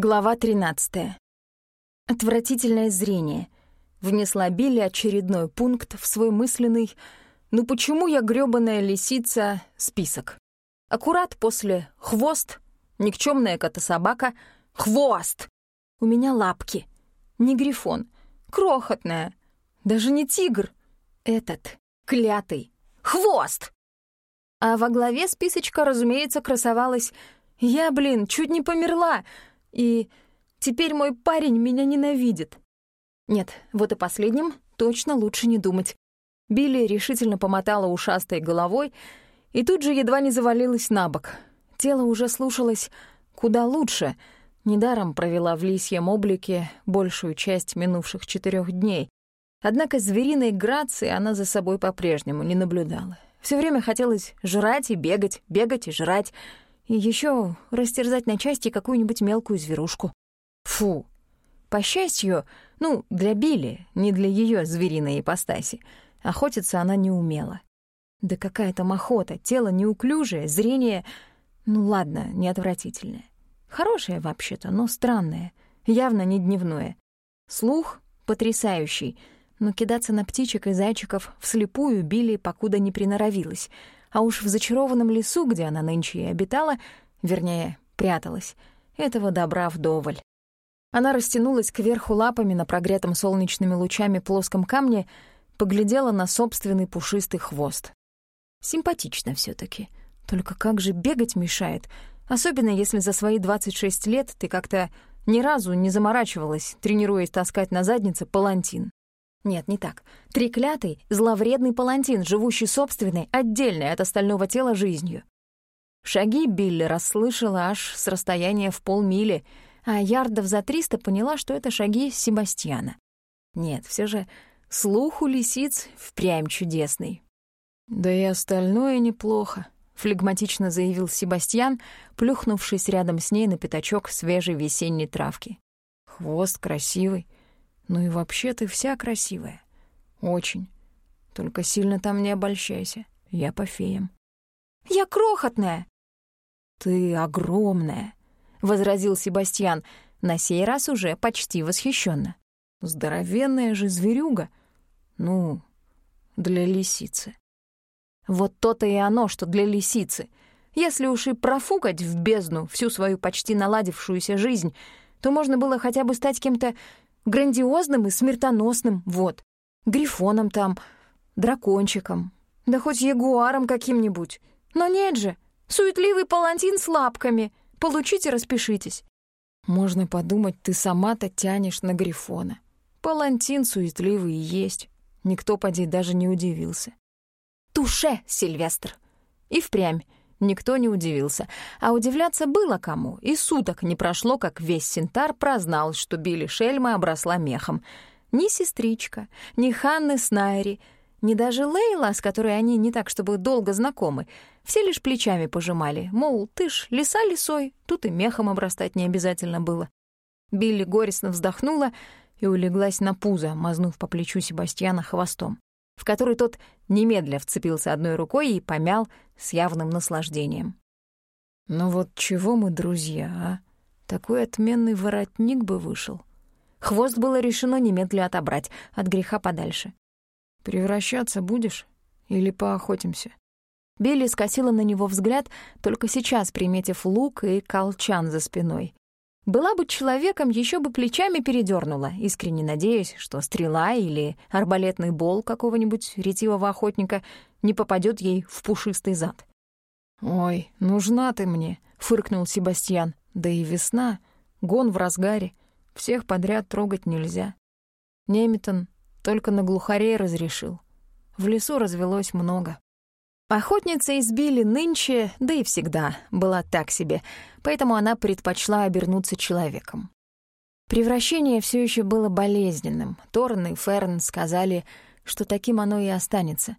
Глава 13. Отвратительное зрение. Внесла Билли очередной пункт в свой мысленный «Ну почему я грёбаная лисица?» список. Аккурат после «хвост», никчемная кота-собака, «хвост». У меня лапки. Не грифон. Крохотная. Даже не тигр. Этот. Клятый. Хвост! А во главе списочка, разумеется, красовалась «Я, блин, чуть не померла!» И теперь мой парень меня ненавидит. Нет, вот и последним точно лучше не думать. Билли решительно помотала ушастой головой и тут же едва не завалилась на бок. Тело уже слушалось куда лучше. Недаром провела в лисьем облике большую часть минувших четырех дней. Однако звериной грации она за собой по-прежнему не наблюдала. Все время хотелось жрать и бегать, бегать и жрать — и еще растерзать на части какую-нибудь мелкую зверушку. Фу. По счастью, ну, для Билли, не для ее звериной ипостаси, охотиться она не умела. Да какая там охота, тело неуклюжее, зрение... Ну ладно, не отвратительное. Хорошее вообще-то, но странное, явно не дневное. Слух потрясающий, но кидаться на птичек и зайчиков вслепую Билли покуда не приноровилась — а уж в зачарованном лесу, где она нынче и обитала, вернее, пряталась, этого добра вдоволь. Она растянулась кверху лапами на прогретом солнечными лучами плоском камне, поглядела на собственный пушистый хвост. Симпатично все таки Только как же бегать мешает, особенно если за свои 26 лет ты как-то ни разу не заморачивалась, тренируясь таскать на заднице палантин. Нет, не так. Треклятый, зловредный палантин, живущий собственной, отдельной от остального тела жизнью. Шаги Билли расслышала аж с расстояния в полмили, а ярдов за триста поняла, что это шаги Себастьяна. Нет, все же слух у лисиц впрямь чудесный. «Да и остальное неплохо», — флегматично заявил Себастьян, плюхнувшись рядом с ней на пятачок свежей весенней травки. «Хвост красивый, ну и вообще ты вся красивая. Очень. Только сильно там не обольщайся. Я по феям. Я крохотная. Ты огромная, возразил Себастьян, на сей раз уже почти восхищенно. Здоровенная же зверюга. Ну, для лисицы. Вот то-то и оно, что для лисицы. Если уж и профукать в бездну всю свою почти наладившуюся жизнь, то можно было хотя бы стать кем-то Грандиозным и смертоносным, вот. Грифоном там, дракончиком. Да хоть ягуаром каким-нибудь. Но нет же, суетливый палантин с лапками. Получите, распишитесь. Можно подумать, ты сама-то тянешь на Грифона. Палантин суетливый и есть. Никто, поди, даже не удивился. Туше, Сильвестр! И впрямь Никто не удивился. А удивляться было кому. И суток не прошло, как весь Синтар прознал, что Билли Шельма обросла мехом. Ни сестричка, ни Ханны Снайри, ни даже Лейла, с которой они не так чтобы долго знакомы, все лишь плечами пожимали, мол, ты ж лиса лисой, тут и мехом обрастать не обязательно было. Билли горестно вздохнула и улеглась на пузо, мазнув по плечу Себастьяна хвостом в который тот немедля вцепился одной рукой и помял с явным наслаждением. «Ну вот чего мы друзья, а? Такой отменный воротник бы вышел». Хвост было решено немедля отобрать, от греха подальше. «Превращаться будешь? Или поохотимся?» Билли скосила на него взгляд, только сейчас приметив лук и колчан за спиной. Была бы человеком, еще бы плечами передернула, искренне надеясь, что стрела или арбалетный бол какого-нибудь ретивого охотника не попадет ей в пушистый зад. «Ой, нужна ты мне», — фыркнул Себастьян. «Да и весна, гон в разгаре, всех подряд трогать нельзя. Неметон только на глухарей разрешил. В лесу развелось много». Охотница избили нынче, да и всегда, была так себе, поэтому она предпочла обернуться человеком. Превращение все еще было болезненным. Торн и Ферн сказали, что таким оно и останется.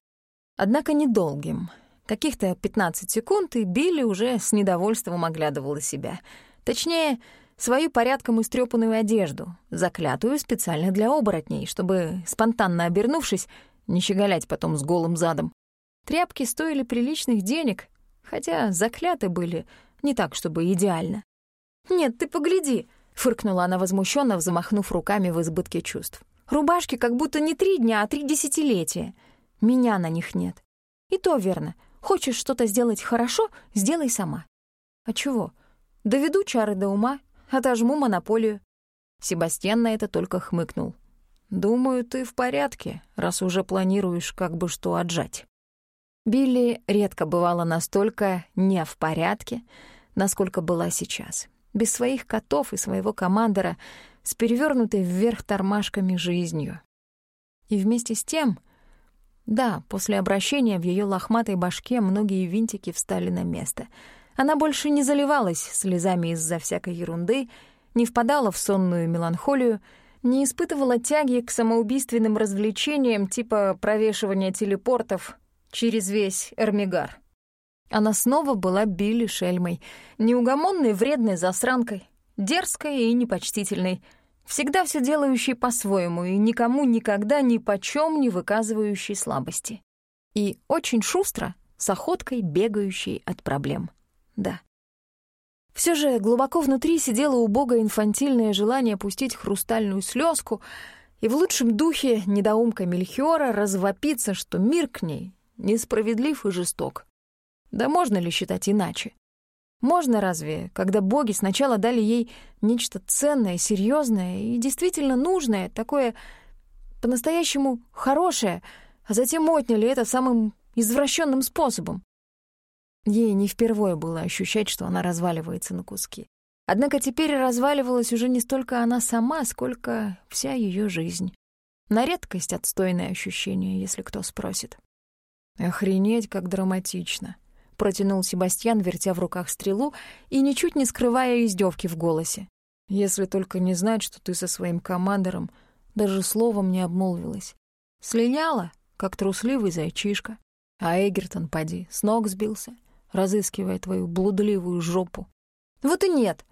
Однако недолгим. Каких-то 15 секунд, и Билли уже с недовольством оглядывала себя. Точнее, свою порядком истрепанную одежду, заклятую специально для оборотней, чтобы, спонтанно обернувшись, не щеголять потом с голым задом. Тряпки стоили приличных денег, хотя закляты были не так, чтобы идеально. «Нет, ты погляди!» — Фыркнула она возмущенно, взмахнув руками в избытке чувств. «Рубашки как будто не три дня, а три десятилетия. Меня на них нет. И то верно. Хочешь что-то сделать хорошо — сделай сама. А чего? Доведу чары до ума, отожму монополию». Себастьян на это только хмыкнул. «Думаю, ты в порядке, раз уже планируешь как бы что отжать». Билли редко бывала настолько не в порядке, насколько была сейчас. Без своих котов и своего командора, с перевернутой вверх тормашками жизнью. И вместе с тем, да, после обращения в ее лохматой башке многие винтики встали на место. Она больше не заливалась слезами из-за всякой ерунды, не впадала в сонную меланхолию, не испытывала тяги к самоубийственным развлечениям типа провешивания телепортов через весь Эрмигар. Она снова была Билли Шельмой, неугомонной вредной засранкой, дерзкой и непочтительной, всегда все делающей по-своему и никому никогда ни почем не выказывающей слабости. И очень шустро, с охоткой бегающей от проблем. Да. Все же глубоко внутри сидело убогое инфантильное желание пустить хрустальную слезку и в лучшем духе недоумка Мельхиора развопиться, что мир к ней несправедлив и жесток. Да можно ли считать иначе? Можно разве, когда боги сначала дали ей нечто ценное, серьезное и действительно нужное, такое по-настоящему хорошее, а затем отняли это самым извращенным способом? Ей не впервые было ощущать, что она разваливается на куски. Однако теперь разваливалась уже не столько она сама, сколько вся ее жизнь. На редкость отстойное ощущение, если кто спросит. «Охренеть, как драматично», — протянул Себастьян, вертя в руках стрелу и ничуть не скрывая издевки в голосе. «Если только не знать, что ты со своим командором даже словом не обмолвилась. Слиняла, как трусливый зайчишка. А Эгертон, поди, с ног сбился, разыскивая твою блудливую жопу. Вот и нет.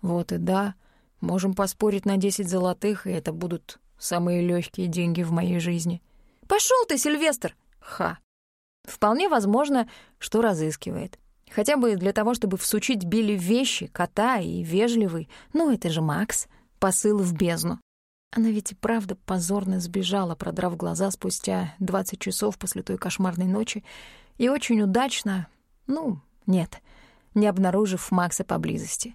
Вот и да. Можем поспорить на десять золотых, и это будут самые легкие деньги в моей жизни. Пошел ты, Сильвестр! Ха! Вполне возможно, что разыскивает. Хотя бы для того, чтобы всучить Билли вещи, кота и вежливый, ну это же Макс, посыл в бездну. Она ведь и правда позорно сбежала, продрав глаза спустя 20 часов после той кошмарной ночи, и очень удачно, ну, нет, не обнаружив Макса поблизости.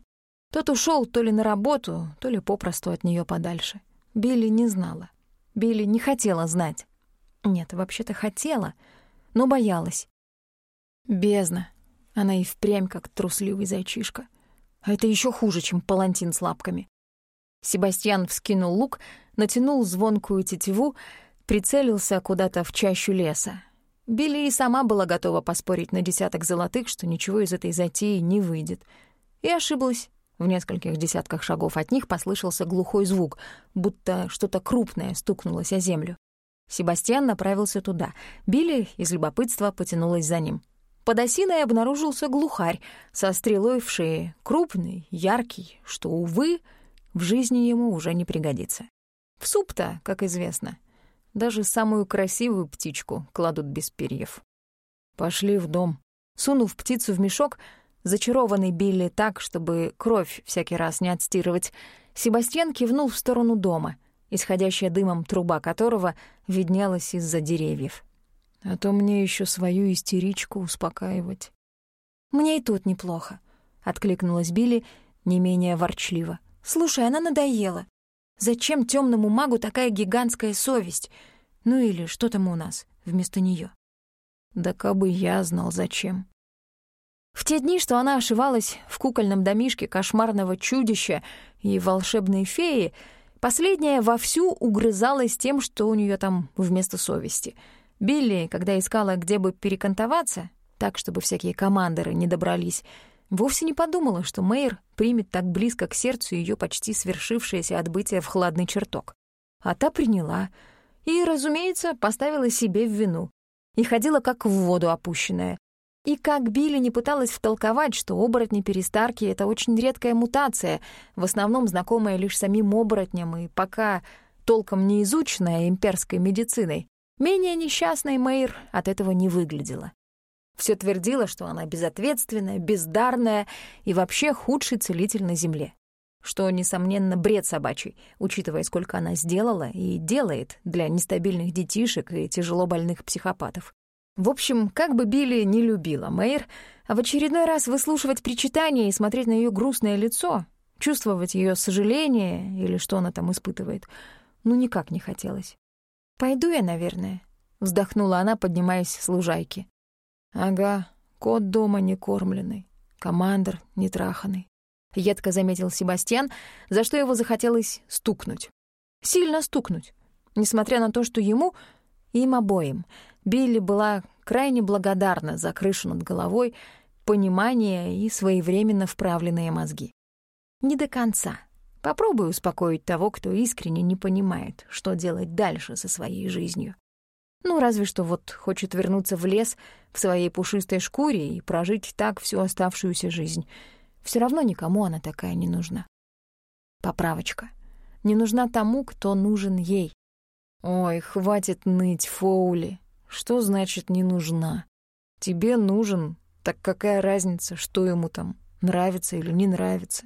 Тот ушел то ли на работу, то ли попросту от нее подальше. Билли не знала. Билли не хотела знать. Нет, вообще-то хотела — но боялась. Бездна. Она и впрямь как трусливый зайчишка. А это еще хуже, чем палантин с лапками. Себастьян вскинул лук, натянул звонкую тетиву, прицелился куда-то в чащу леса. Билли и сама была готова поспорить на десяток золотых, что ничего из этой затеи не выйдет. И ошиблась. В нескольких десятках шагов от них послышался глухой звук, будто что-то крупное стукнулось о землю. Себастьян направился туда. Билли из любопытства потянулась за ним. Под осиной обнаружился глухарь со стрелой в шее, крупный, яркий, что, увы, в жизни ему уже не пригодится. В суп-то, как известно, даже самую красивую птичку кладут без перьев. Пошли в дом. Сунув птицу в мешок, зачарованный Билли так, чтобы кровь всякий раз не отстирывать, Себастьян кивнул в сторону дома — исходящая дымом труба которого виднелась из-за деревьев. А то мне еще свою истеричку успокаивать. «Мне и тут неплохо», — откликнулась Билли не менее ворчливо. «Слушай, она надоела. Зачем темному магу такая гигантская совесть? Ну или что там у нас вместо нее? Да кабы я знал, зачем. В те дни, что она ошивалась в кукольном домишке кошмарного чудища и волшебной феи, Последняя вовсю угрызалась тем, что у нее там вместо совести. Билли, когда искала, где бы перекантоваться, так, чтобы всякие командоры не добрались, вовсе не подумала, что Мэйр примет так близко к сердцу ее почти свершившееся отбытие в хладный чертог. А та приняла и, разумеется, поставила себе в вину и ходила как в воду опущенная, и как Билли не пыталась втолковать, что оборотни-перестарки — это очень редкая мутация, в основном знакомая лишь самим оборотням и пока толком не изученная имперской медициной, менее несчастной Мэйр от этого не выглядела. Все твердила, что она безответственная, бездарная и вообще худший целитель на Земле. что, несомненно, бред собачий, учитывая, сколько она сделала и делает для нестабильных детишек и тяжело больных психопатов. В общем, как бы Билли не любила Мэйр, а в очередной раз выслушивать причитания и смотреть на ее грустное лицо, чувствовать ее сожаление или что она там испытывает, ну никак не хотелось. «Пойду я, наверное», — вздохнула она, поднимаясь с лужайки. «Ага, кот дома не кормленный, командор не траханный», — едко заметил Себастьян, за что его захотелось стукнуть. Сильно стукнуть, несмотря на то, что ему, им обоим, Билли была крайне благодарна за крышу над головой, понимание и своевременно вправленные мозги. Не до конца. Попробуй успокоить того, кто искренне не понимает, что делать дальше со своей жизнью. Ну, разве что вот хочет вернуться в лес в своей пушистой шкуре и прожить так всю оставшуюся жизнь. Все равно никому она такая не нужна. Поправочка. Не нужна тому, кто нужен ей. Ой, хватит ныть, Фоули. Что значит «не нужна»? Тебе нужен, так какая разница, что ему там, нравится или не нравится?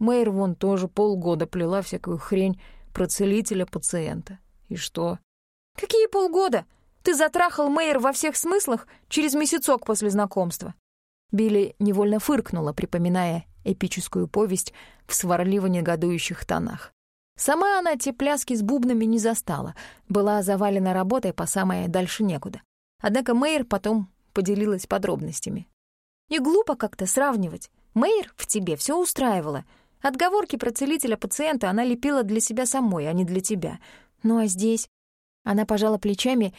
Мэйр вон тоже полгода плела всякую хрень про целителя пациента. И что? Какие полгода? Ты затрахал Мэйр во всех смыслах через месяцок после знакомства. Билли невольно фыркнула, припоминая эпическую повесть в сварливо негодующих тонах. Сама она те пляски с бубнами не застала, была завалена работой по самое дальше некуда. Однако Мэйр потом поделилась подробностями. «Не глупо как-то сравнивать. Мэйр в тебе все устраивала. Отговорки про целителя пациента она лепила для себя самой, а не для тебя. Ну а здесь...» Она пожала плечами,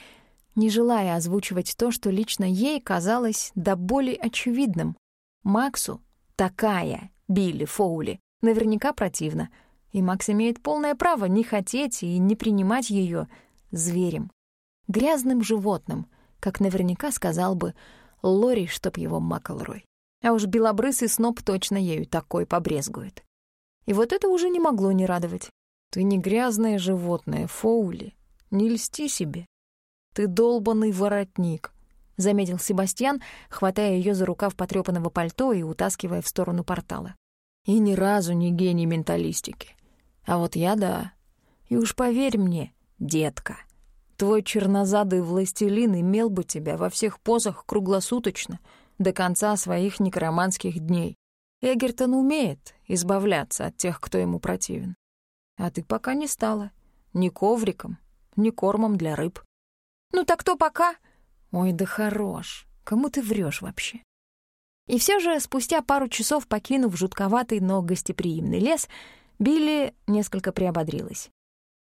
не желая озвучивать то, что лично ей казалось до боли очевидным. Максу такая, Билли Фоули, наверняка противна — и Макс имеет полное право не хотеть и не принимать ее зверем, грязным животным, как наверняка сказал бы Лори, чтоб его Макалрой. А уж белобрысый сноб точно ею такой побрезгует. И вот это уже не могло не радовать. Ты не грязное животное, Фоули. Не льсти себе. Ты долбанный воротник, — заметил Себастьян, хватая ее за рукав потрёпанного пальто и утаскивая в сторону портала. И ни разу не гений менталистики. А вот я — да. И уж поверь мне, детка, твой чернозадый властелин имел бы тебя во всех позах круглосуточно до конца своих некроманских дней. Эгертон умеет избавляться от тех, кто ему противен. А ты пока не стала. Ни ковриком, ни кормом для рыб. Ну так кто пока? Ой, да хорош. Кому ты врешь вообще? И все же, спустя пару часов покинув жутковатый, но гостеприимный лес, Билли несколько приободрилась.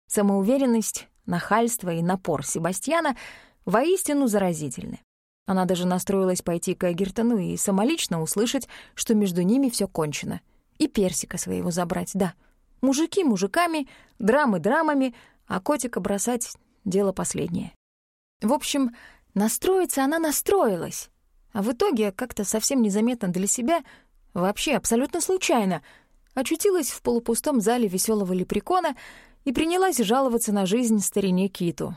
Самоуверенность, нахальство и напор Себастьяна воистину заразительны. Она даже настроилась пойти к Эгертону и самолично услышать, что между ними все кончено. И персика своего забрать, да. Мужики мужиками, драмы драмами, а котика бросать — дело последнее. В общем, настроиться она настроилась. А в итоге, как-то совсем незаметно для себя, вообще абсолютно случайно — очутилась в полупустом зале веселого лепрекона и принялась жаловаться на жизнь старине Киту.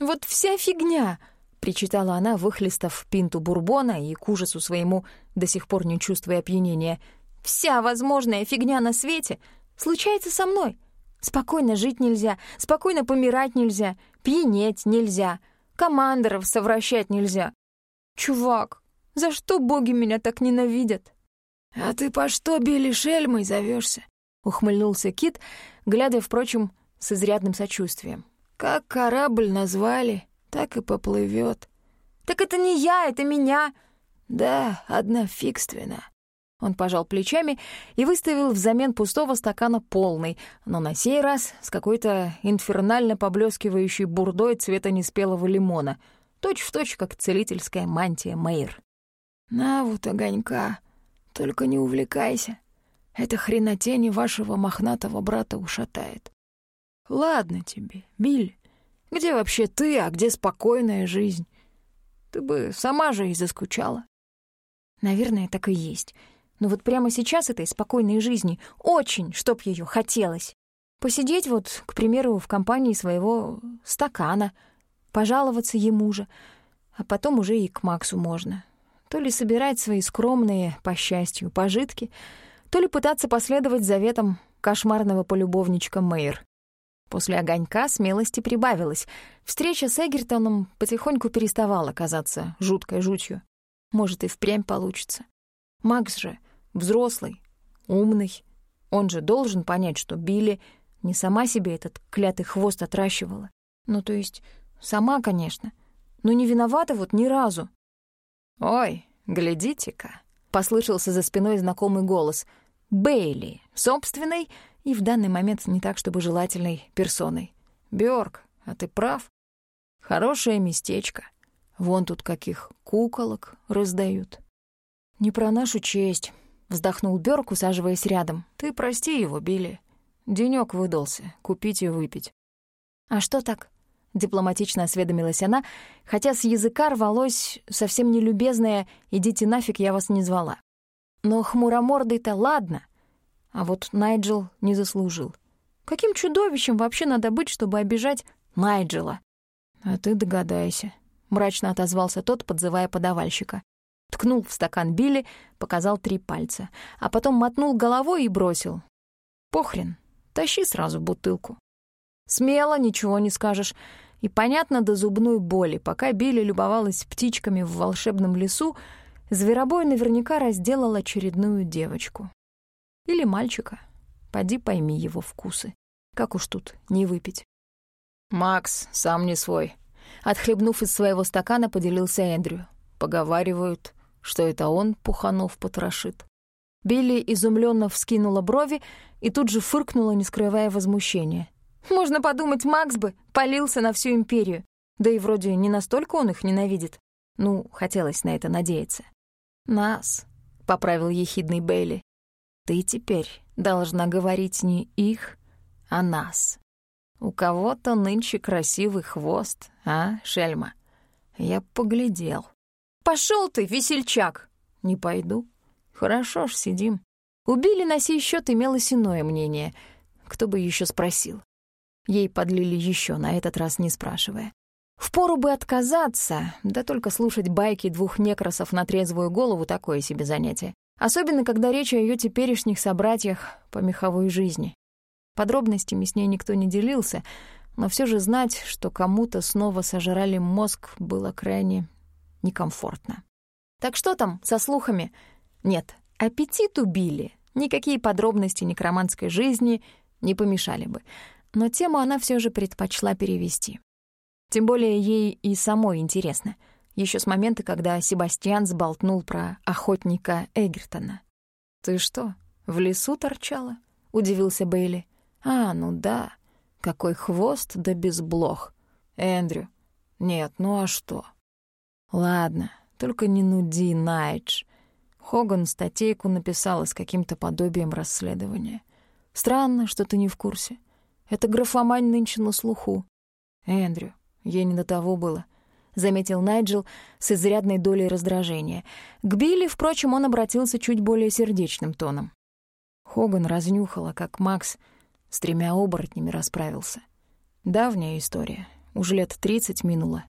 «Вот вся фигня!» — причитала она, выхлестав пинту бурбона и к ужасу своему, до сих пор не чувствуя опьянения. «Вся возможная фигня на свете случается со мной. Спокойно жить нельзя, спокойно помирать нельзя, пьянеть нельзя, командоров совращать нельзя. Чувак, за что боги меня так ненавидят?» «А ты по что Билли Шельмой зовешься? ухмыльнулся Кит, глядя, впрочем, с изрядным сочувствием. «Как корабль назвали, так и поплывет. «Так это не я, это меня!» «Да, одна фигственно». Он пожал плечами и выставил взамен пустого стакана полный, но на сей раз с какой-то инфернально поблескивающей бурдой цвета неспелого лимона, точь-в-точь, точь, как целительская мантия Мэйр. «На вот огонька», только не увлекайся. Эта хренотень вашего мохнатого брата ушатает. Ладно тебе, Билли. Где вообще ты, а где спокойная жизнь? Ты бы сама же и заскучала. Наверное, так и есть. Но вот прямо сейчас этой спокойной жизни очень, чтоб ее хотелось. Посидеть вот, к примеру, в компании своего стакана, пожаловаться ему же, а потом уже и к Максу можно то ли собирать свои скромные, по счастью, пожитки, то ли пытаться последовать заветам кошмарного полюбовничка Мэйр. После огонька смелости прибавилось. Встреча с Эгертоном потихоньку переставала казаться жуткой жутью. Может, и впрямь получится. Макс же взрослый, умный. Он же должен понять, что Билли не сама себе этот клятый хвост отращивала. Ну, то есть, сама, конечно. Но не виновата вот ни разу. «Ой, глядите-ка!» — послышался за спиной знакомый голос. «Бейли, собственной и в данный момент не так, чтобы желательной персоной. Бёрк, а ты прав. Хорошее местечко. Вон тут каких куколок раздают». «Не про нашу честь», — вздохнул Бёрк, усаживаясь рядом. «Ты прости его, Билли. Денёк выдался, купить и выпить». «А что так?» — дипломатично осведомилась она, хотя с языка рвалось совсем нелюбезное «идите нафиг, я вас не звала». Но хмуромордый-то ладно, а вот Найджел не заслужил. Каким чудовищем вообще надо быть, чтобы обижать Найджела? «А ты догадайся», — мрачно отозвался тот, подзывая подавальщика. Ткнул в стакан Билли, показал три пальца, а потом мотнул головой и бросил. «Похрен, тащи сразу бутылку». Смело, ничего не скажешь. И понятно до зубной боли, пока Билли любовалась птичками в волшебном лесу, зверобой наверняка разделал очередную девочку. Или мальчика. Поди пойми его вкусы. Как уж тут не выпить. «Макс, сам не свой». Отхлебнув из своего стакана, поделился Эндрю. Поговаривают, что это он Пуханов потрошит. Билли изумленно вскинула брови и тут же фыркнула, не скрывая возмущения. Можно подумать, Макс бы полился на всю империю. Да и вроде не настолько он их ненавидит. Ну, хотелось на это надеяться. «Нас», — поправил ехидный Бейли. «Ты теперь должна говорить не их, а нас. У кого-то нынче красивый хвост, а, Шельма? Я поглядел. Пошел ты, весельчак!» «Не пойду. Хорошо ж, сидим». Убили на сей счет имелось иное мнение. Кто бы еще спросил. Ей подлили еще, на этот раз не спрашивая. Впору бы отказаться, да только слушать байки двух некросов на трезвую голову — такое себе занятие. Особенно, когда речь о ее теперешних собратьях по меховой жизни. Подробностями с ней никто не делился, но все же знать, что кому-то снова сожрали мозг, было крайне некомфортно. Так что там со слухами? Нет, аппетит убили. Никакие подробности некроманской жизни не помешали бы но тему она все же предпочла перевести. Тем более ей и самой интересно, еще с момента, когда Себастьян сболтнул про охотника Эгертона. «Ты что, в лесу торчала?» — удивился Бейли. «А, ну да, какой хвост да без блох. Эндрю, нет, ну а что?» «Ладно, только не нуди, Найдж». Хоган статейку написала с каким-то подобием расследования. «Странно, что ты не в курсе. Это графомань нынче на слуху. Эндрю, ей не до того было, — заметил Найджел с изрядной долей раздражения. К Билли, впрочем, он обратился чуть более сердечным тоном. Хоган разнюхала, как Макс с тремя оборотнями расправился. Давняя история, уже лет тридцать минуло.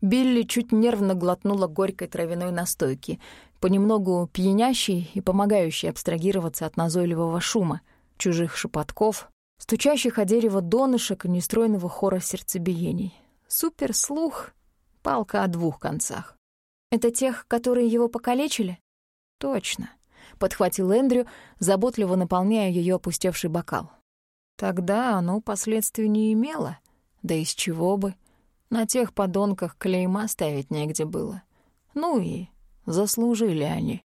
Билли чуть нервно глотнула горькой травяной настойки, понемногу пьянящей и помогающей абстрагироваться от назойливого шума, чужих шепотков, стучащих о дерево донышек и нестроенного хора сердцебиений. Суперслух — палка о двух концах. «Это тех, которые его покалечили?» «Точно», — подхватил Эндрю, заботливо наполняя ее опустевший бокал. «Тогда оно последствий не имело. Да из чего бы? На тех подонках клейма ставить негде было. Ну и заслужили они.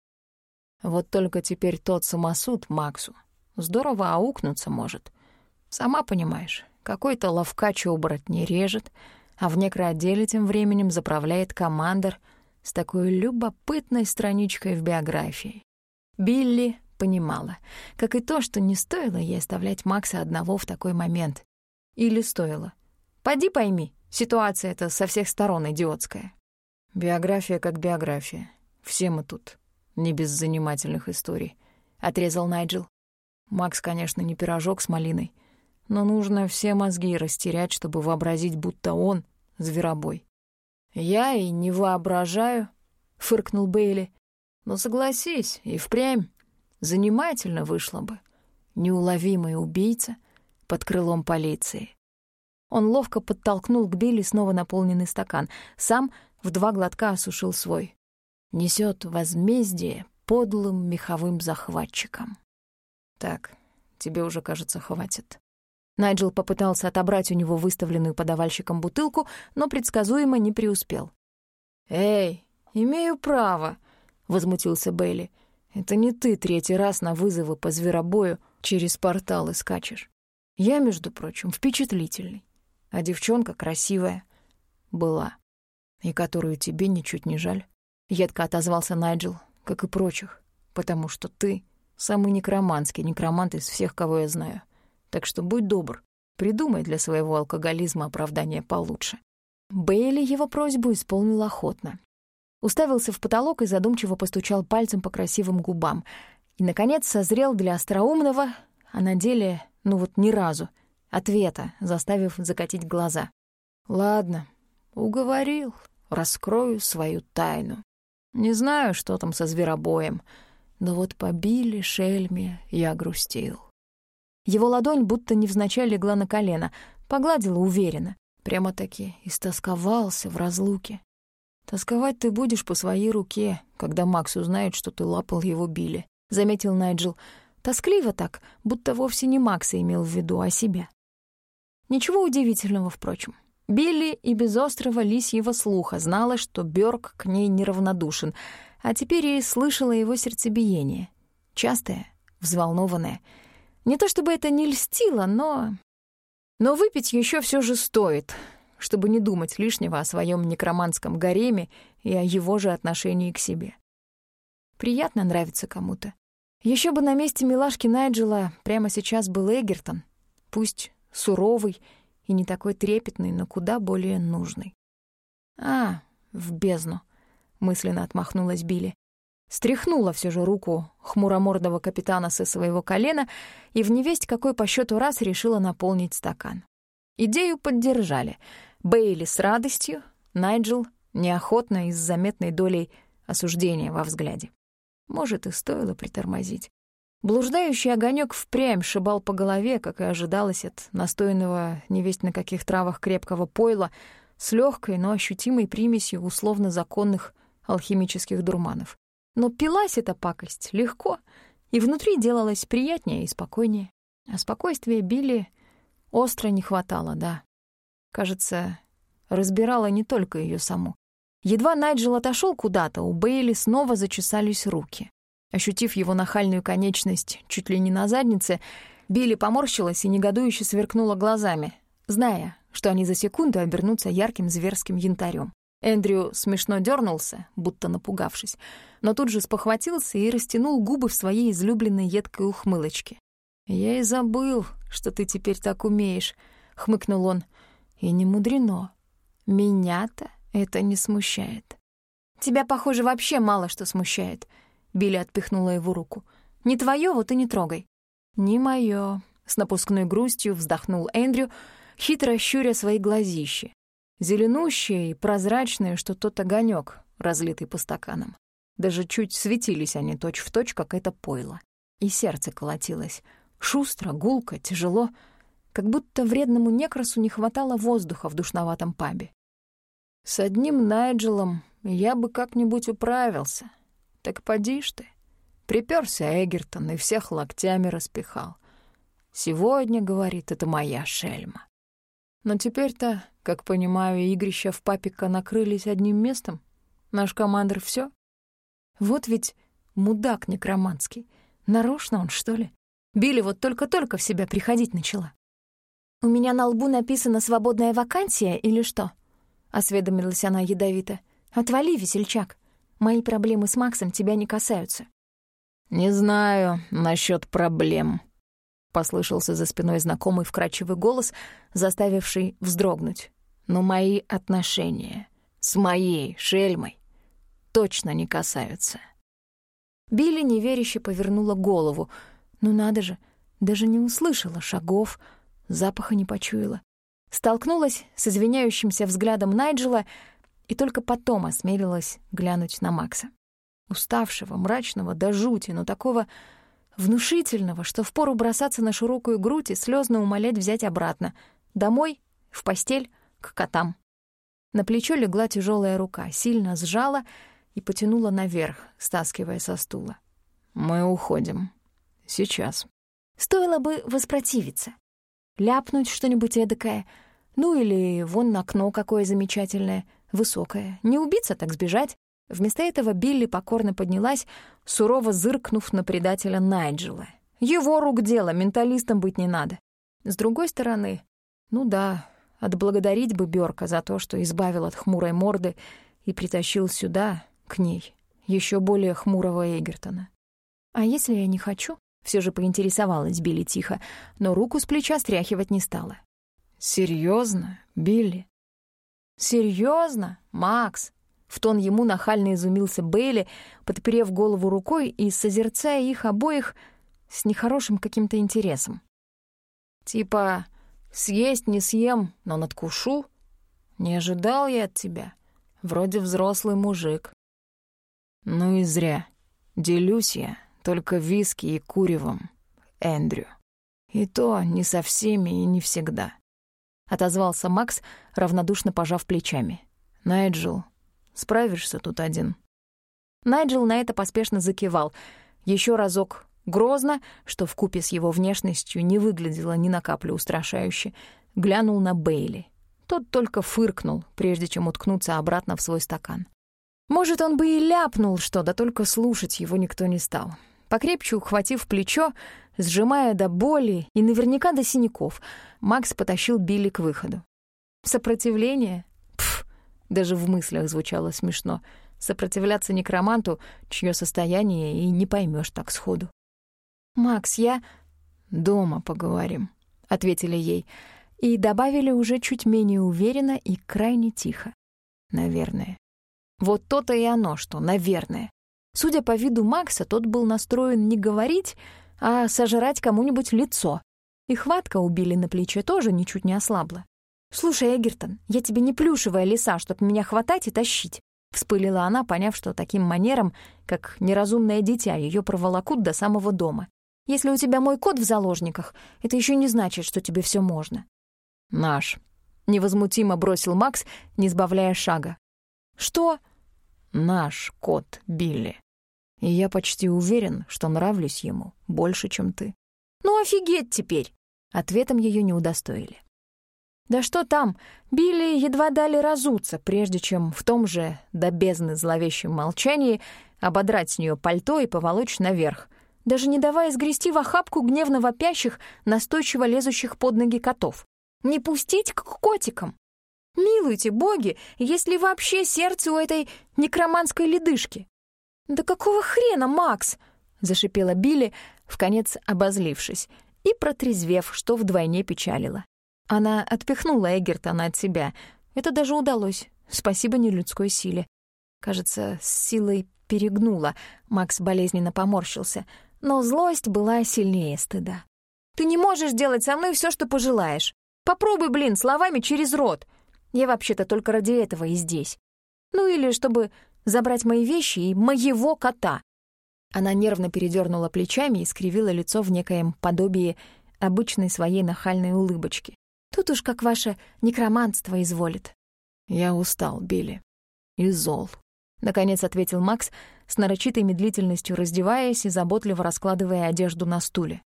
Вот только теперь тот самосуд Максу здорово аукнуться может. Сама понимаешь, какой-то ловкач оборотней режет, а в некроотделе тем временем заправляет командор с такой любопытной страничкой в биографии. Билли понимала, как и то, что не стоило ей оставлять Макса одного в такой момент. Или стоило. Поди пойми, ситуация эта со всех сторон идиотская. Биография как биография. Все мы тут не без занимательных историй, — отрезал Найджел. Макс, конечно, не пирожок с малиной — но нужно все мозги растерять, чтобы вообразить, будто он — зверобой. «Я и не воображаю», — фыркнул Бейли. «Но согласись, и впрямь. Занимательно вышло бы. Неуловимый убийца под крылом полиции. Он ловко подтолкнул к Билли снова наполненный стакан. Сам в два глотка осушил свой. Несет возмездие подлым меховым захватчикам. Так, тебе уже, кажется, хватит. Найджел попытался отобрать у него выставленную подавальщиком бутылку, но предсказуемо не преуспел. «Эй, имею право», — возмутился Бейли. «Это не ты третий раз на вызовы по зверобою через порталы скачешь. Я, между прочим, впечатлительный, а девчонка красивая. Была. И которую тебе ничуть не жаль». Едко отозвался Найджел, как и прочих, потому что ты самый некроманский некромант из всех, кого я знаю. Так что будь добр, придумай для своего алкоголизма оправдание получше». Бейли его просьбу исполнил охотно. Уставился в потолок и задумчиво постучал пальцем по красивым губам. И, наконец, созрел для остроумного, а на деле, ну вот ни разу, ответа, заставив закатить глаза. «Ладно, уговорил, раскрою свою тайну. Не знаю, что там со зверобоем, но вот побили шельме я грустил. Его ладонь будто невзначай легла на колено, погладила уверенно. Прямо-таки истосковался в разлуке. «Тосковать ты будешь по своей руке, когда Макс узнает, что ты лапал его Билли», — заметил Найджел. Тоскливо так, будто вовсе не Макса имел в виду, а себя. Ничего удивительного, впрочем. Билли и без острого лисьего слуха знала, что Бёрк к ней неравнодушен, а теперь и слышала его сердцебиение. Частое, взволнованное — не то чтобы это не льстило, но... Но выпить еще все же стоит, чтобы не думать лишнего о своем некроманском гареме и о его же отношении к себе. Приятно нравится кому-то. Еще бы на месте милашки Найджела прямо сейчас был Эгертон, пусть суровый и не такой трепетный, но куда более нужный. «А, в бездну», — мысленно отмахнулась Билли стряхнула все же руку хмуромордого капитана со своего колена и в невесть какой по счету раз решила наполнить стакан. Идею поддержали. Бейли с радостью, Найджел неохотно и с заметной долей осуждения во взгляде. Может, и стоило притормозить. Блуждающий огонек впрямь шибал по голове, как и ожидалось от настоянного невесть на каких травах крепкого пойла с легкой, но ощутимой примесью условно законных алхимических дурманов. Но пилась эта пакость легко, и внутри делалось приятнее и спокойнее. А спокойствия Билли остро не хватало, да. Кажется, разбирала не только ее саму. Едва Найджел отошел куда-то, у Бейли снова зачесались руки. Ощутив его нахальную конечность чуть ли не на заднице, Билли поморщилась и негодующе сверкнула глазами, зная, что они за секунду обернутся ярким зверским янтарем. Эндрю смешно дернулся, будто напугавшись, но тут же спохватился и растянул губы в своей излюбленной едкой ухмылочке. «Я и забыл, что ты теперь так умеешь», — хмыкнул он. «И не мудрено. Меня-то это не смущает». «Тебя, похоже, вообще мало что смущает», — Билли отпихнула его руку. «Не твое, вот и не трогай». «Не мое», — с напускной грустью вздохнул Эндрю, хитро щуря свои глазищи зеленущие и прозрачные, что тот огонек, разлитый по стаканам. Даже чуть светились они точь-в-точь, точь, как это пойло. И сердце колотилось. Шустро, гулко, тяжело, как будто вредному некрасу не хватало воздуха в душноватом пабе. С одним Найджелом я бы как-нибудь управился. Так поди ж ты. Приперся Эгертон и всех локтями распихал. Сегодня, говорит, это моя шельма. Но теперь-то, как понимаю, игрища в папика накрылись одним местом. Наш командир все. Вот ведь мудак некроманский. Нарочно он, что ли? Билли вот только-только в себя приходить начала. «У меня на лбу написано «свободная вакансия» или что?» — осведомилась она ядовито. «Отвали, весельчак. Мои проблемы с Максом тебя не касаются». «Не знаю насчет проблем», послышался за спиной знакомый вкрадчивый голос, заставивший вздрогнуть. «Но мои отношения с моей шельмой точно не касаются». Билли неверяще повернула голову. «Ну надо же, даже не услышала шагов, запаха не почуяла». Столкнулась с извиняющимся взглядом Найджела и только потом осмелилась глянуть на Макса. Уставшего, мрачного до жути, но такого внушительного, что впору бросаться на широкую грудь и слезно умолять взять обратно. Домой, в постель, к котам. На плечо легла тяжелая рука, сильно сжала и потянула наверх, стаскивая со стула. «Мы уходим. Сейчас». Стоило бы воспротивиться. Ляпнуть что-нибудь эдакое. Ну или вон окно какое замечательное, высокое. Не убиться, так сбежать. Вместо этого Билли покорно поднялась, сурово зыркнув на предателя Найджела. Его рук дело, менталистом быть не надо. С другой стороны, ну да, отблагодарить бы Бёрка за то, что избавил от хмурой морды и притащил сюда, к ней, еще более хмурого Эгертона. А если я не хочу? Все же поинтересовалась Билли тихо, но руку с плеча стряхивать не стала. Серьезно, Билли? Серьезно, Макс? В тон ему нахально изумился Бейли, подперев голову рукой и созерцая их обоих с нехорошим каким-то интересом. Типа, съесть не съем, но надкушу. Не ожидал я от тебя. Вроде взрослый мужик. Ну и зря. Делюсь я только виски и куревом, Эндрю. И то не со всеми и не всегда. Отозвался Макс, равнодушно пожав плечами. Найджел Справишься тут один». Найджел на это поспешно закивал. Еще разок грозно, что в купе с его внешностью не выглядело ни на каплю устрашающе, глянул на Бейли. Тот только фыркнул, прежде чем уткнуться обратно в свой стакан. Может, он бы и ляпнул что, да только слушать его никто не стал. Покрепче ухватив плечо, сжимая до боли и наверняка до синяков, Макс потащил Билли к выходу. Сопротивление? Даже в мыслях звучало смешно. Сопротивляться некроманту, чье состояние и не поймешь так сходу. «Макс, я...» «Дома поговорим», — ответили ей, и добавили уже чуть менее уверенно и крайне тихо. «Наверное». Вот то-то и оно, что «наверное». Судя по виду Макса, тот был настроен не говорить, а сожрать кому-нибудь лицо. И хватка убили на плече тоже ничуть не ослабла. «Слушай, Эгертон, я тебе не плюшевая лиса, чтоб меня хватать и тащить», — вспылила она, поняв, что таким манером, как неразумное дитя, ее проволокут до самого дома. «Если у тебя мой кот в заложниках, это еще не значит, что тебе все можно». «Наш», — невозмутимо бросил Макс, не сбавляя шага. «Что?» «Наш кот Билли. И я почти уверен, что нравлюсь ему больше, чем ты». «Ну офигеть теперь!» Ответом ее не удостоили. Да что там, Билли едва дали разуться, прежде чем в том же до бездны зловещем молчании ободрать с нее пальто и поволочь наверх, даже не давая сгрести в охапку гневно вопящих, настойчиво лезущих под ноги котов. Не пустить к котикам. Милуйте, боги, есть ли вообще сердце у этой некроманской ледышки? «Да какого хрена, Макс?» — зашипела Билли, вконец обозлившись, и протрезвев, что вдвойне печалило. Она отпихнула Эгертона от себя. Это даже удалось. Спасибо нелюдской силе. Кажется, с силой перегнула. Макс болезненно поморщился. Но злость была сильнее стыда. «Ты не можешь делать со мной все, что пожелаешь. Попробуй, блин, словами через рот. Я вообще-то только ради этого и здесь. Ну или чтобы забрать мои вещи и моего кота». Она нервно передернула плечами и скривила лицо в некоем подобии обычной своей нахальной улыбочки. Тут уж как ваше некроманство изволит». «Я устал, Билли. И зол», — наконец ответил Макс, с нарочитой медлительностью раздеваясь и заботливо раскладывая одежду на стуле.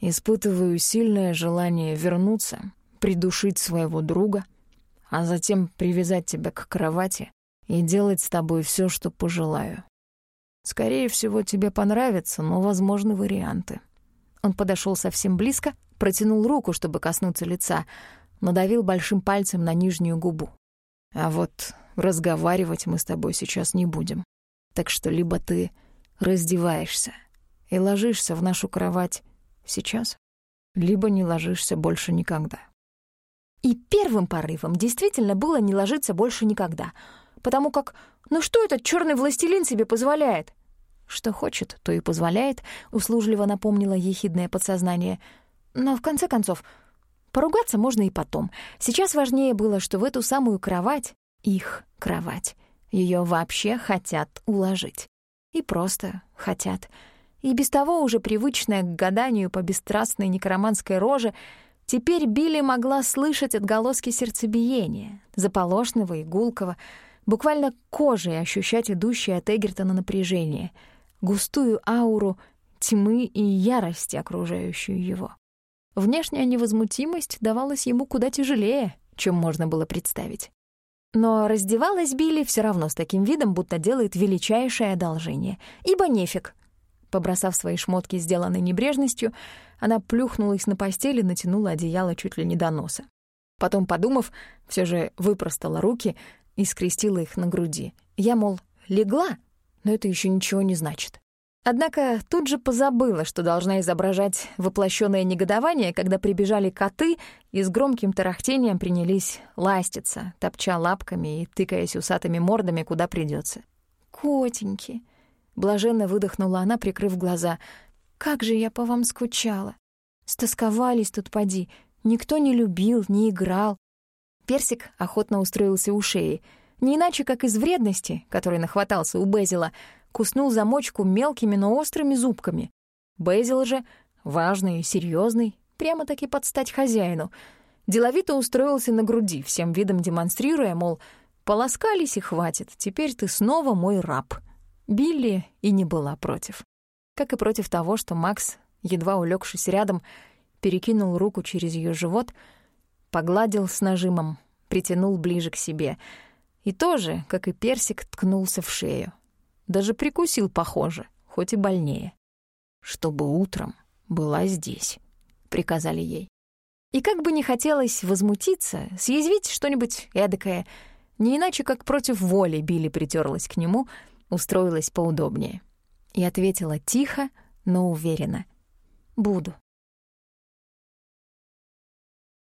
«Испытываю сильное желание вернуться, придушить своего друга, а затем привязать тебя к кровати и делать с тобой все, что пожелаю. Скорее всего, тебе понравится, но возможны варианты». Он подошел совсем близко, протянул руку, чтобы коснуться лица, надавил большим пальцем на нижнюю губу. «А вот разговаривать мы с тобой сейчас не будем. Так что либо ты раздеваешься и ложишься в нашу кровать сейчас, либо не ложишься больше никогда». И первым порывом действительно было не ложиться больше никогда, потому как «ну что этот черный властелин себе позволяет?» Что хочет, то и позволяет, услужливо напомнило ехидное подсознание. Но в конце концов, поругаться можно и потом. Сейчас важнее было, что в эту самую кровать, их кровать, ее вообще хотят уложить. И просто хотят. И без того уже привычная к гаданию по бесстрастной некроманской роже, теперь Билли могла слышать отголоски сердцебиения, заполошного и гулкого, буквально кожей ощущать идущее от Эгертона напряжение, густую ауру тьмы и ярости, окружающую его. Внешняя невозмутимость давалась ему куда тяжелее, чем можно было представить. Но раздевалась Билли все равно с таким видом, будто делает величайшее одолжение. Ибо нефиг. Побросав свои шмотки, сделанные небрежностью, она плюхнулась на постель и натянула одеяло чуть ли не до носа. Потом, подумав, все же выпростала руки и скрестила их на груди. Я, мол, легла, но это еще ничего не значит. Однако тут же позабыла, что должна изображать воплощенное негодование, когда прибежали коты и с громким тарахтением принялись ластиться, топча лапками и тыкаясь усатыми мордами, куда придется. «Котеньки!» — блаженно выдохнула она, прикрыв глаза. «Как же я по вам скучала! Стосковались тут поди, никто не любил, не играл». Персик охотно устроился у шеи, не иначе, как из вредности, которой нахватался у Безила — куснул замочку мелкими, но острыми зубками. Бейзил же, важный и серьезный, прямо-таки под стать хозяину, деловито устроился на груди, всем видом демонстрируя, мол, полоскались и хватит, теперь ты снова мой раб. Билли и не была против. Как и против того, что Макс, едва улегшись рядом, перекинул руку через ее живот, погладил с нажимом, притянул ближе к себе и тоже, как и персик, ткнулся в шею. Даже прикусил, похоже, хоть и больнее. «Чтобы утром была здесь», — приказали ей. И как бы не хотелось возмутиться, съязвить что-нибудь эдакое, не иначе как против воли Билли притерлась к нему, устроилась поудобнее. И ответила тихо, но уверенно. «Буду».